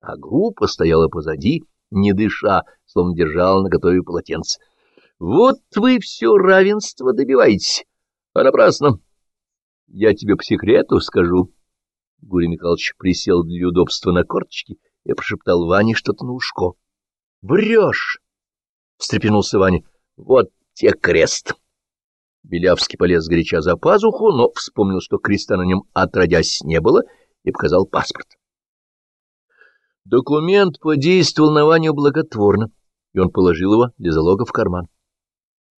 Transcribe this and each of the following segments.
а группа стояла позади, не дыша, словно держала на готове полотенце. Вот вы все равенство добиваетесь, а. Я тебе по секрету скажу. Гурий Михайлович присел для удобства на корточки и прошептал Ване что-то на ушко. — Врешь! — встрепенулся Ваня. — Вот те крест! Белявский полез горяча за пазуху, но вспомнил, что креста на нем отродясь не было, и показал паспорт. Документ подействовал на Ваню благотворно, и он положил его для залога в карман.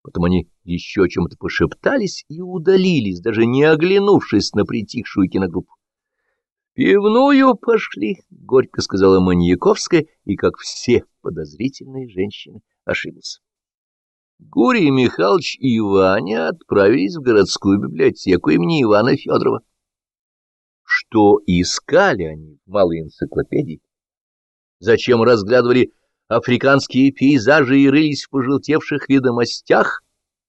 Потом они еще чем-то пошептались и удалились, даже не оглянувшись на притихшую киногруппу. «Пивную пошли», — горько сказала Маньяковская, и, как все подозрительные женщины, ошиблась. Гурий Михайлович и Ваня отправились в городскую библиотеку имени Ивана Федорова. Что искали они в малой энциклопедии? Зачем разглядывали африканские пейзажи и рылись в пожелтевших ведомостях,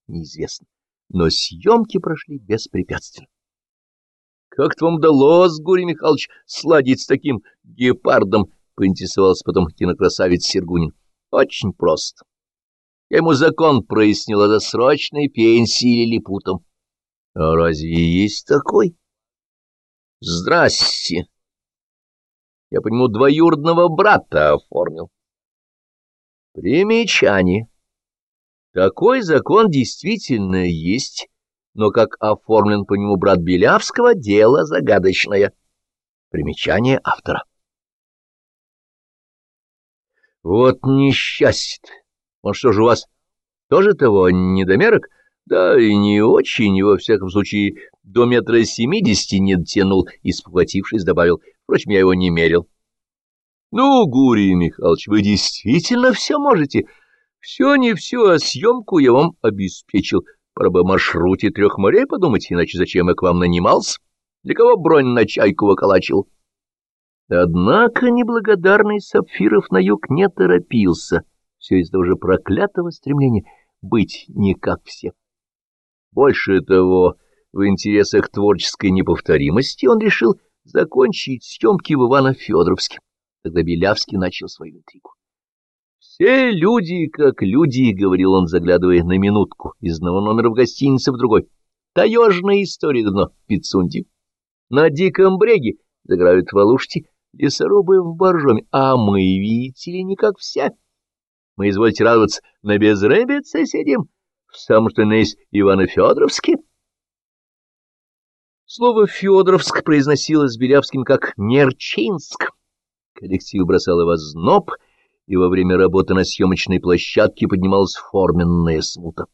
неизвестно, но съемки прошли беспрепятственно. — Как-то вам удалось, Гурий Михайлович, сладить с таким гепардом? — поинтересовался потом кинокрасавец Сергунин. — Очень просто. Я ему закон прояснил о досрочной пенсии лилипутом. — А разве есть такой? — Здрасте. Я по нему двоюродного брата оформил. Примечание. Такой закон действительно есть, но как оформлен по нему брат Белявского, дело загадочное. Примечание автора. Вот несчастье -то. Он что же у вас тоже того недомерок? Да и не очень, и во всяком случае до метра семидесяти не дотянул и, добавил. Впрочем, я его не мерил. Ну, Гурий Михайлович, вы действительно все можете. Все не все, а съемку я вам обеспечил. Пора бы о маршруте трех морей подумать, иначе зачем я к вам нанимался? Для кого бронь на чайку выколачивал? Однако неблагодарный Сапфиров на юг не торопился. Все из-за уже проклятого стремления быть не как все. Больше того, в интересах творческой неповторимости он решил закончить съемки в Ивано-Федоровске. Тогда Белявский начал свою интригу. «Все люди как люди», — говорил он, заглядывая на минутку из одного номера в гостинице в другой. «Таежная история давно в Пицунде. На Диком бреге заграют в Алуште лесорубы в Боржоме, а мы, видите ли, не как все. Мы, извольте радоваться, на безрыбице сидим, в самом что на есть Ивано-Федоровске». Слово «Федоровск» произносилось Белявским как «Нерчинск». Коллектив бросал его зноб, и во время работы на съемочной площадке поднималась форменная смута.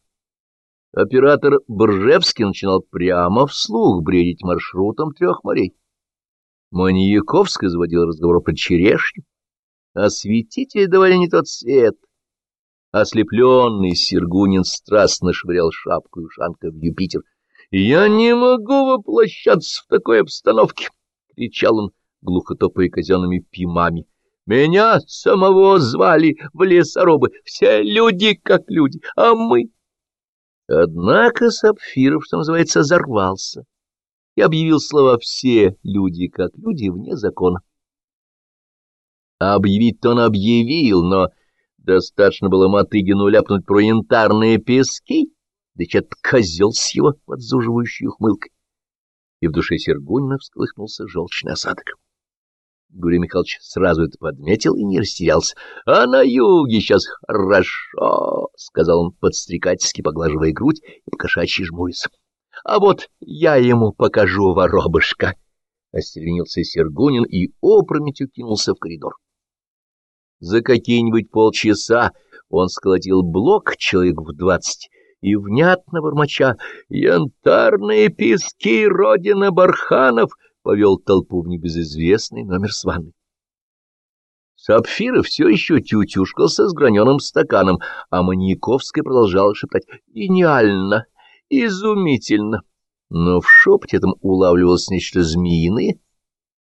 Оператор Бржевский начинал прямо вслух бредить маршрутом трех морей. Маньяковский заводил разговор про черешню. Осветители давали не тот свет. Ослепленный Сергунин страстно швырял шапку и ушанка в Юпитер. «Я не могу воплощаться в такой обстановке!» — кричал он, глухо топая казенными пимами. Меня самого звали в лесорубы, все люди как люди, а мы... Однако Сапфиров, что называется, взорвался и объявил слова «все люди как люди» вне закона. Объявить-то он объявил, но достаточно было Мотыгину ляпнуть про янтарные пески, да чет козел с его подзуживающей ухмылкой. И в душе Сергунина всколыхнулся желчный осадок. Гурий Михайлович сразу это подметил и не растерялся. — А на юге сейчас хорошо, — сказал он подстрекательски, поглаживая грудь и покошачьи жмурясь. — А вот я ему покажу, воробушка! — остеренился Сергунин и опрометью кинулся в коридор. За какие-нибудь полчаса он сколотил блок человек в двадцать и внятно бормоча «Янтарные пески, родина барханов!» повел толпу в небезызвестный номер с ванной. Сапфиров все еще тютюшкался с граненым стаканом, а Маньяковская продолжала шептать «Гениально! Изумительно!» Но в шепоте этом улавливалось нечто змеиное.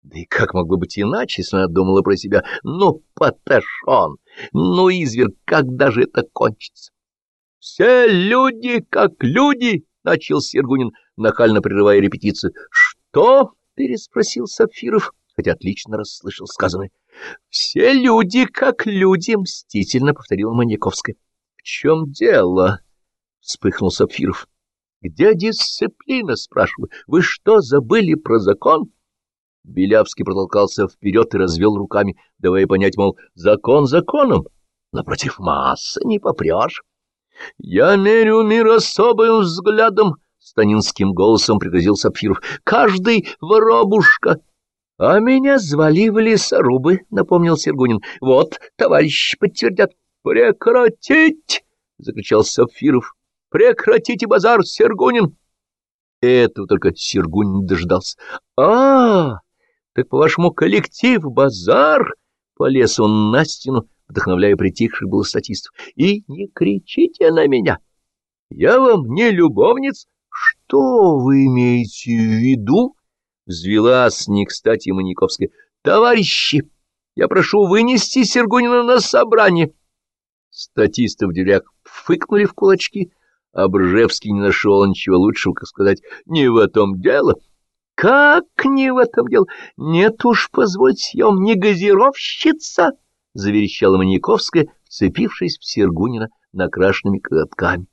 Да и как могло быть иначе, если она думала про себя «Ну, поташон! Ну, изверг, когда же это кончится?» «Все люди как люди!» — начал Сергунин, нахально прерывая репетицию. «Что?» переспросил Сапфиров, хотя отлично расслышал сказанное. — Все люди как люди, — мстительно повторила Маньяковская. — В чем дело? — вспыхнул Сапфиров. — Где дисциплина, спрашиваю? Вы что, забыли про закон? Белявский протолкался вперед и развел руками, давая понять, мол, закон законом, напротив массы не попрешь. — Я мерю мир особым взглядом, — станинским голосом пригрозил Сапфиров. — Каждый воробушка. — А меня звали в лесорубы, — напомнил Сергунин. — Вот, товарищи подтвердят. — Прекратить! — закричал Сапфиров. — Прекратите базар, Сергунин! Этого только Сергунин дождался. — А, так, по-вашему, коллектив, базар? Полез он на стену, вдохновляя притихших было статистов. — И не кричите на меня! Я вам не любовниц. Что вы имеете в виду? Взвелась не кстати Маниковская. «Товарищи, я прошу вынести Сергунина на собрание». В дверях фыкнули в кулачки, а Бржевский не нашел ничего лучшего, как сказать, «не в этом дело». «Как не в этом дело? Нет уж, позвольте, я вам не газировщица!» — заверещала Маньяковская, вцепившись в Сергунина накрашенными коготками.